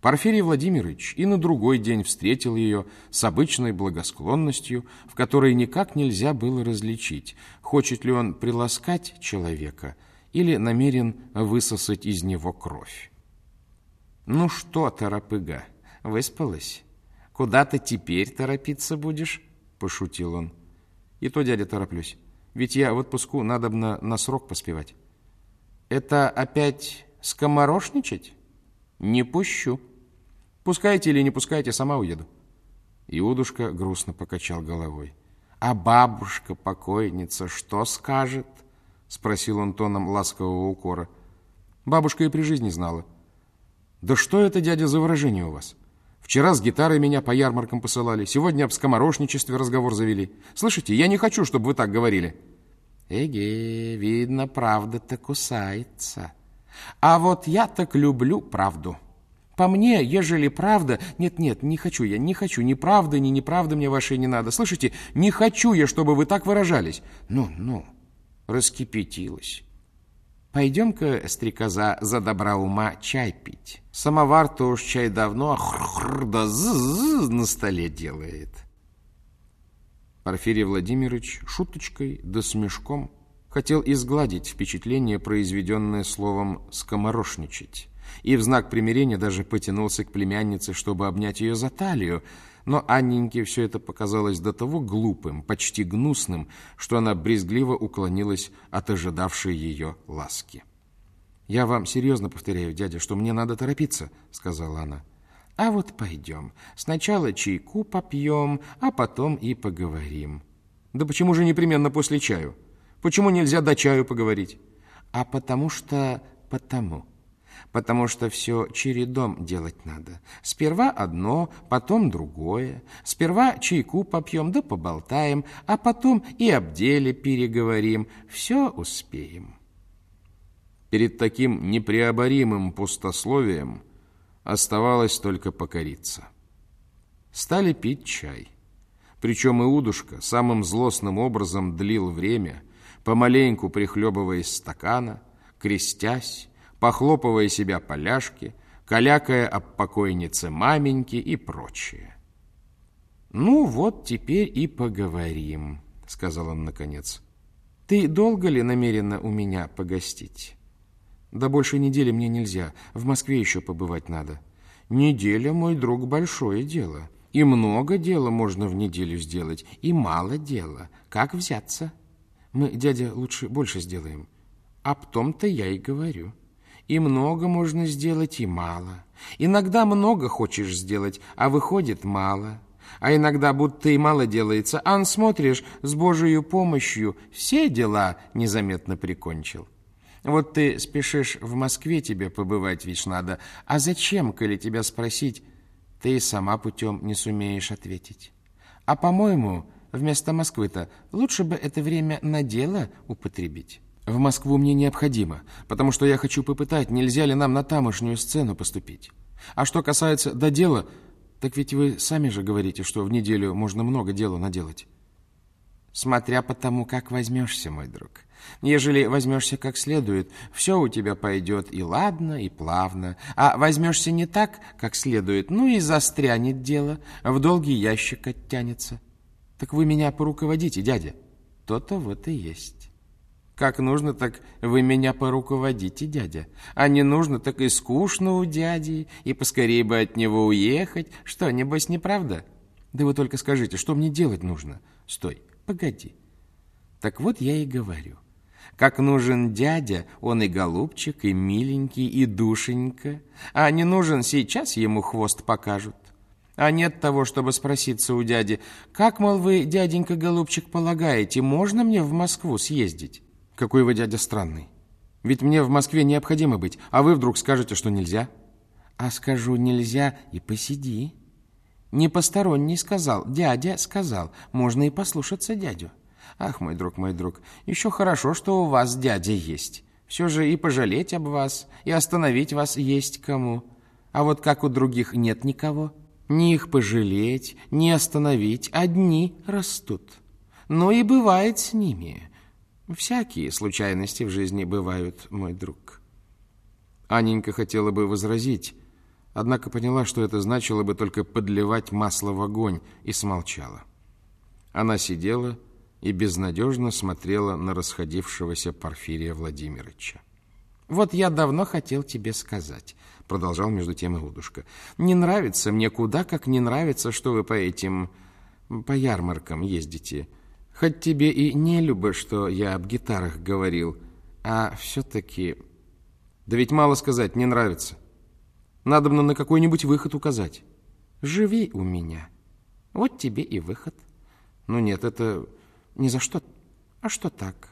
Порфирий Владимирович и на другой день встретил ее с обычной благосклонностью, в которой никак нельзя было различить, хочет ли он приласкать человека или намерен высосать из него кровь. «Ну что, торопыга, выспалась? Куда ты теперь торопиться будешь?» – пошутил он. «И то, дядя, тороплюсь, ведь я в отпуску надобно на срок поспевать». «Это опять скоморошничать?» «Не пущу». Пускайте или не пускайте, сама уеду. Иудушка грустно покачал головой. А бабушка, покойница, что скажет? Спросил он тоном ласкового укора. Бабушка и при жизни знала. Да что это, дядя, за выражение у вас? Вчера с гитарой меня по ярмаркам посылали, сегодня об скоморошничестве разговор завели. Слышите, я не хочу, чтобы вы так говорили. Эге, видно, правда-то кусается. А вот я так люблю правду. По мне, ежели правда... Нет-нет, не хочу я, не хочу. Ни правды, ни неправды мне вашей не надо. Слышите, не хочу я, чтобы вы так выражались. Ну, ну, раскипятилась. Пойдем-ка, стрекоза, за добра ума чай пить. Самовар-то уж чай давно хр-хр да з на столе делает. Порфирий Владимирович шуточкой да смешком хотел изгладить впечатление, произведенное словом «скоморошничать» и в знак примирения даже потянулся к племяннице, чтобы обнять ее за талию, но Анненьке все это показалось до того глупым, почти гнусным, что она брезгливо уклонилась от ожидавшей ее ласки. «Я вам серьезно повторяю, дядя, что мне надо торопиться», — сказала она. «А вот пойдем. Сначала чайку попьем, а потом и поговорим». «Да почему же непременно после чаю? Почему нельзя до чаю поговорить?» «А потому что... потому» потому что все чередом делать надо. Сперва одно, потом другое. Сперва чайку попьем да поболтаем, а потом и об деле переговорим. Все успеем. Перед таким непреоборимым пустословием оставалось только покориться. Стали пить чай. Причем Иудушка самым злостным образом длил время, помаленьку прихлебывая из стакана, крестясь, похлопывая себя по ляжке, калякая об покойнице маменьки и прочее. «Ну вот теперь и поговорим», — сказал он наконец. «Ты долго ли намерена у меня погостить?» «Да больше недели мне нельзя, в Москве еще побывать надо». «Неделя, мой друг, большое дело. И много дела можно в неделю сделать, и мало дела. Как взяться?» «Мы, дядя, лучше больше сделаем». «Об том-то я и говорю». И много можно сделать, и мало. Иногда много хочешь сделать, а выходит мало. А иногда будто и мало делается, а смотришь, с Божией помощью все дела незаметно прикончил. Вот ты спешишь в Москве тебе побывать ведь надо, а зачем, коли тебя спросить, ты сама путем не сумеешь ответить. А, по-моему, вместо Москвы-то лучше бы это время на дело употребить». В Москву мне необходимо, потому что я хочу попытать, нельзя ли нам на тамошнюю сцену поступить. А что касается до дела, так ведь вы сами же говорите, что в неделю можно много дела наделать. Смотря по тому, как возьмешься, мой друг. Ежели возьмешься как следует, все у тебя пойдет и ладно, и плавно. А возьмешься не так, как следует, ну и застрянет дело, в долгий ящик оттянется. Так вы меня поруководите, дядя. То-то вот и есть. Как нужно, так вы меня поруководите, дядя. А не нужно, так и скучно у дяди, и поскорее бы от него уехать. Что, небось, неправда? Да вы только скажите, что мне делать нужно? Стой, погоди. Так вот я и говорю. Как нужен дядя, он и голубчик, и миленький, и душенька. А не нужен, сейчас ему хвост покажут. А нет того, чтобы спроситься у дяди, как, мол, вы, дяденька-голубчик, полагаете, можно мне в Москву съездить? Какой вы дядя странный. Ведь мне в Москве необходимо быть, а вы вдруг скажете, что нельзя. А скажу нельзя и посиди. Не посторонний сказал, дядя сказал, можно и послушаться дядю. Ах, мой друг, мой друг, еще хорошо, что у вас дядя есть. Все же и пожалеть об вас, и остановить вас есть кому. А вот как у других нет никого, ни их пожалеть, ни остановить, одни растут. Но и бывает с ними. Всякие случайности в жизни бывают, мой друг. Анненька хотела бы возразить, Однако поняла, что это значило бы только подливать масло в огонь, и смолчала. Она сидела и безнадежно смотрела на расходившегося Порфирия Владимировича. «Вот я давно хотел тебе сказать», — продолжал между тем Иудушка. «Не нравится мне куда, как не нравится, что вы по этим... по ярмаркам ездите. Хоть тебе и не любо, что я об гитарах говорил, а все-таки... Да ведь мало сказать, не нравится. Надо бы на какой-нибудь выход указать. Живи у меня. Вот тебе и выход. Ну нет, это ни за что. А что так?»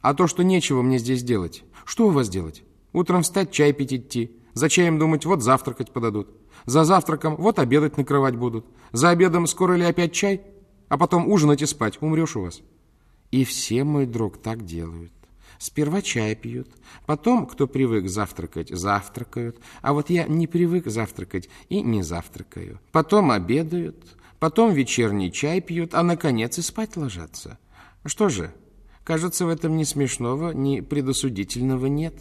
А то, что нечего мне здесь делать. Что у вас делать? Утром встать, чай пить идти. За чаем думать, вот завтракать подадут. За завтраком вот обедать накрывать будут. За обедом скоро ли опять чай? А потом ужинать и спать. Умрешь у вас. И все, мой друг, так делают. Сперва чай пьют, потом, кто привык завтракать, завтракают, а вот я не привык завтракать и не завтракаю. Потом обедают, потом вечерний чай пьют, а, наконец, и спать ложатся. Что же, Кажется, в этом ни смешного, ни предосудительного нет.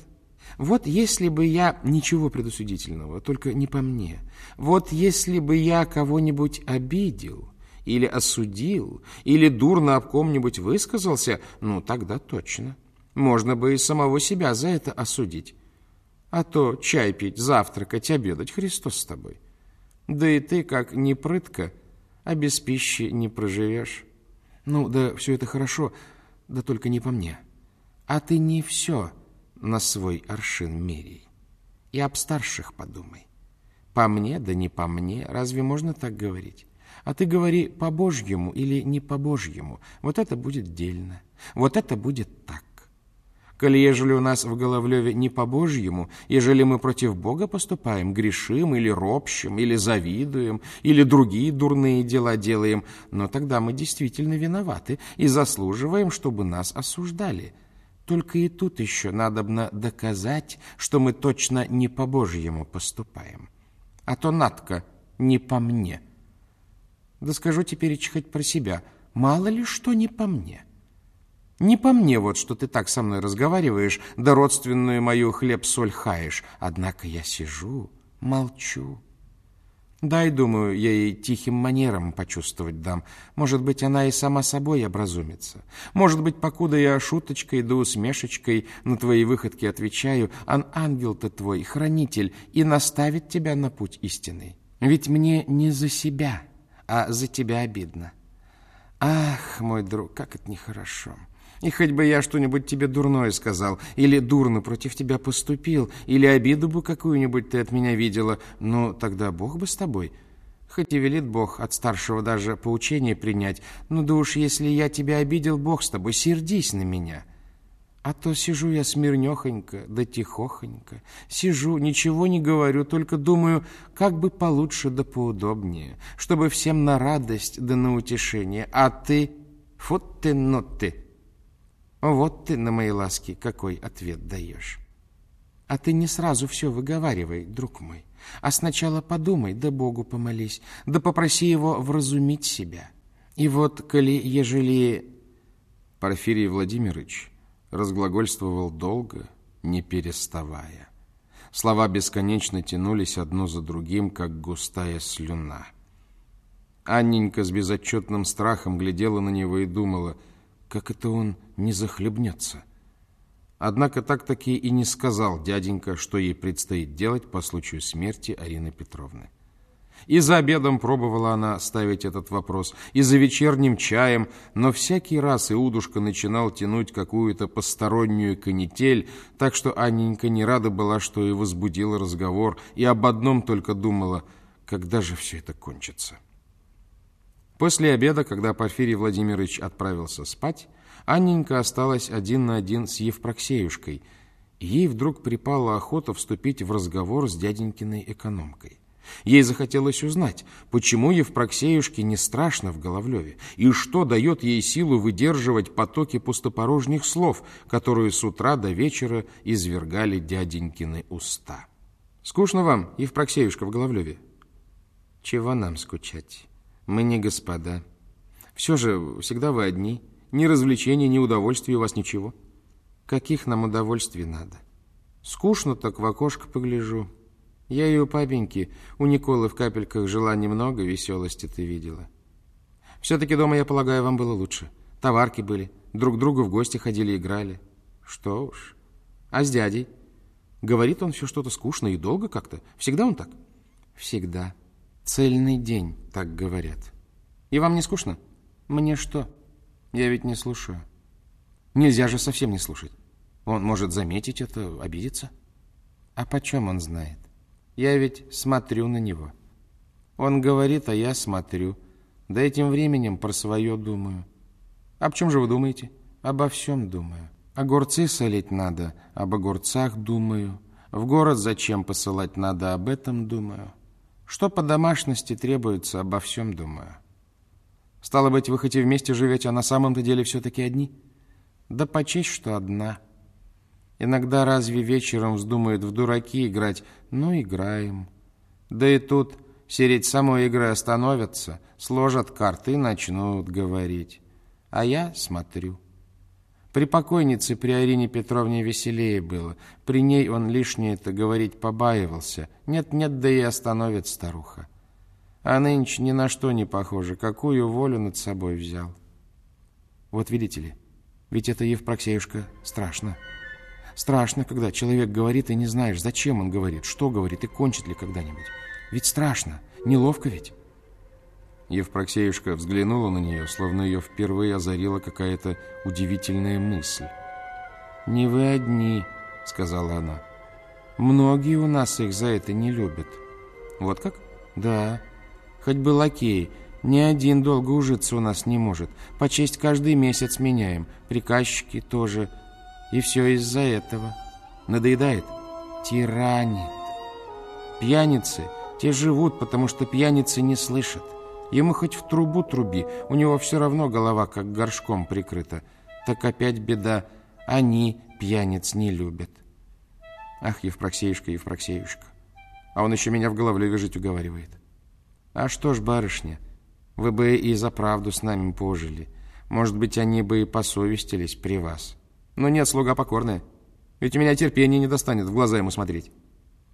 Вот если бы я... Ничего предосудительного, только не по мне. Вот если бы я кого-нибудь обидел или осудил, или дурно об ком-нибудь высказался, ну, тогда точно. Можно бы и самого себя за это осудить. А то чай пить, завтракать, обедать, Христос с тобой. Да и ты, как не прытка, а без пищи не проживешь. Ну, да все это хорошо, — да только не по мне. А ты не все на свой аршин мерей. И об старших подумай. По мне, да не по мне, разве можно так говорить? А ты говори по-божьему или не по-божьему. Вот это будет дельно. Вот это будет так. Коли ежели у нас в Головлеве не по-божьему, ежели мы против Бога поступаем, грешим или ропщим, или завидуем, или другие дурные дела делаем, но тогда мы действительно виноваты и заслуживаем, чтобы нас осуждали. Только и тут еще надобно доказать, что мы точно не по-божьему поступаем. А то Натка не по мне. Да скажу теперь хоть про себя, мало ли что не по мне. Не по мне вот, что ты так со мной разговариваешь, да родственную мою хлеб-соль хаешь. Однако я сижу, молчу. Дай, думаю, я ей тихим манером почувствовать дам. Может быть, она и сама собой образумится. Может быть, покуда я шуточкой да усмешечкой на твои выходки отвечаю, ан ангел-то твой, хранитель, и наставит тебя на путь истинный. Ведь мне не за себя, а за тебя обидно. Ах, мой друг, как это нехорошо. И хоть бы я что-нибудь тебе дурное сказал, или дурно против тебя поступил, или обиду бы какую-нибудь ты от меня видела, ну, тогда Бог бы с тобой. Хоть и велит Бог от старшего даже поучение принять, ну да уж если я тебя обидел, Бог с тобой, сердись на меня. А то сижу я смирнехонько, да тихохонько, сижу, ничего не говорю, только думаю, как бы получше да поудобнее, чтобы всем на радость да на утешение, а ты, фут ты, но ты». Вот ты на мои ласки какой ответ даешь. А ты не сразу все выговаривай, друг мой, а сначала подумай, да Богу помолись, да попроси его вразумить себя. И вот, коли, ежели... Порфирий Владимирович разглагольствовал долго, не переставая. Слова бесконечно тянулись одно за другим, как густая слюна. Анненька с безотчетным страхом глядела на него и думала — как это он не захлебнется? Однако так-таки и не сказал дяденька, что ей предстоит делать по случаю смерти Арины Петровны. И за обедом пробовала она ставить этот вопрос, и за вечерним чаем, но всякий раз Иудушка начинал тянуть какую-то постороннюю канитель, так что Анненька не рада была, что и возбудила разговор, и об одном только думала, когда же все это кончится. После обеда, когда Порфирий Владимирович отправился спать, Анненька осталась один на один с Евпроксеюшкой, и ей вдруг припала охота вступить в разговор с дяденькиной экономкой. Ей захотелось узнать, почему Евпроксеюшке не страшно в Головлеве, и что дает ей силу выдерживать потоки пустопорожних слов, которые с утра до вечера извергали дяденькины уста. «Скучно вам, Евпроксеюшка, в Головлеве?» «Чего нам скучать?» Мы не господа. Все же всегда вы одни. Ни развлечений, ни удовольствий у вас ничего. Каких нам удовольствий надо? Скучно так в окошко погляжу. Я и у папеньки, у Николы в капельках жила немного, веселости ты видела. Все-таки дома, я полагаю, вам было лучше. Товарки были, друг другу в гости ходили, играли. Что уж. А с дядей? Говорит он все что-то скучно и долго как-то. Всегда он так? Всегда. Цельный день, так говорят. И вам не скучно? Мне что? Я ведь не слушаю. Нельзя же совсем не слушать. Он может заметить это, обидеться. А почем он знает? Я ведь смотрю на него. Он говорит, а я смотрю. Да этим временем про свое думаю. Об чем же вы думаете? Обо всем думаю. Огурцы солить надо, об огурцах думаю. В город зачем посылать надо, об этом думаю. Что по домашности требуется, обо всем думаю. Стало быть, вы хоть и вместе живете, а на самом-то деле все-таки одни? Да почесть, что одна. Иногда разве вечером вздумает в дураки играть? Ну, играем. Да и тут сереть самой игры остановятся, сложат карты и начнут говорить. А я смотрю. При покойнице, при Арине Петровне веселее было. При ней он лишнее-то говорить побаивался. Нет-нет, да и остановит старуха. А нынче ни на что не похоже, какую волю над собой взял. Вот видите ли, ведь это Евпроксеюшка страшно. Страшно, когда человек говорит, и не знаешь, зачем он говорит, что говорит и кончит ли когда-нибудь. Ведь страшно, неловко ведь. Евпроксеюшка взглянула на нее, словно ее впервые озарила какая-то удивительная мысль. «Не вы одни», — сказала она. «Многие у нас их за это не любят». «Вот как?» «Да. Хоть бы лакей. Ни один долго ужиться у нас не может. По честь каждый месяц меняем. Приказчики тоже. И все из-за этого. Надоедает? Тиранит. Пьяницы, те живут, потому что пьяницы не слышат. Ему хоть в трубу труби, у него все равно голова как горшком прикрыта. Так опять беда, они пьяниц не любят. Ах, Евпроксеюшка, Евпроксеюшка, а он еще меня в головлеве жить уговаривает. А что ж, барышня, вы бы и за правду с нами пожили. Может быть, они бы и посовестились при вас. Но нет, слуга покорная. Ведь у меня терпения не достанет в глаза ему смотреть.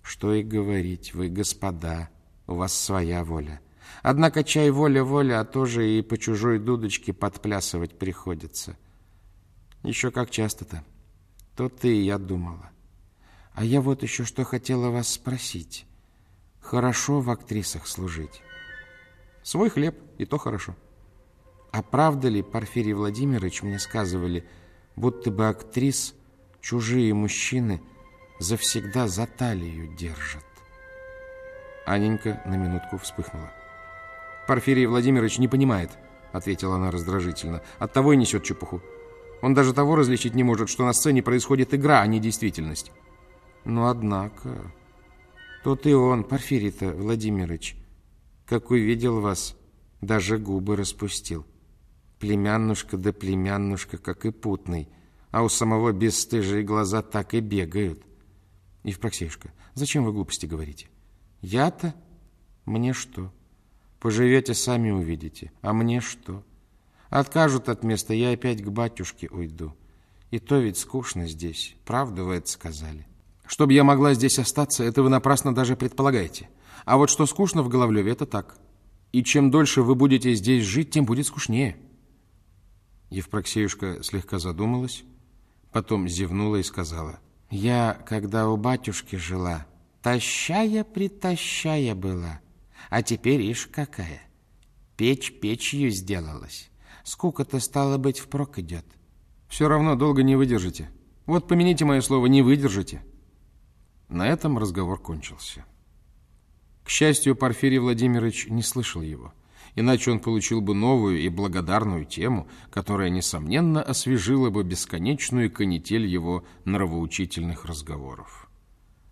Что и говорить, вы господа, у вас своя воля. Однако чай воля-воля, а тоже и по чужой дудочке подплясывать приходится. Еще как часто-то. То ты и я думала. А я вот еще что хотела вас спросить. Хорошо в актрисах служить? Свой хлеб, и то хорошо. А правда ли, Порфирий Владимирович, мне сказывали, будто бы актрис чужие мужчины завсегда за талию держат? Аненька на минутку вспыхнула. Порфирий Владимирович не понимает, ответила она раздражительно. Оттого и несет чепуху. Он даже того различить не может, что на сцене происходит игра, а не действительность. Но однако... Тот и он, Порфирий-то Владимирович, как увидел вас, даже губы распустил. Племяннушка да племяннушка, как и путный, а у самого бесстыжие глаза так и бегают. Евпроксеюшка, зачем вы глупости говорите? Я-то? Мне что? Поживете, сами увидите. А мне что? Откажут от места, я опять к батюшке уйду. И то ведь скучно здесь. Правду вы это сказали. Чтобы я могла здесь остаться, это вы напрасно даже предполагаете. А вот что скучно в Головлеве, это так. И чем дольше вы будете здесь жить, тем будет скучнее. Евпроксеюшка слегка задумалась, потом зевнула и сказала. Я, когда у батюшки жила, тащая-притащая была. А теперь ишь какая. Печь печью сделалась. Скука-то, стало быть, впрок идет. Все равно долго не выдержите. Вот помяните мое слово, не выдержите. На этом разговор кончился. К счастью, Порфирий Владимирович не слышал его, иначе он получил бы новую и благодарную тему, которая, несомненно, освежила бы бесконечную канитель его нравоучительных разговоров.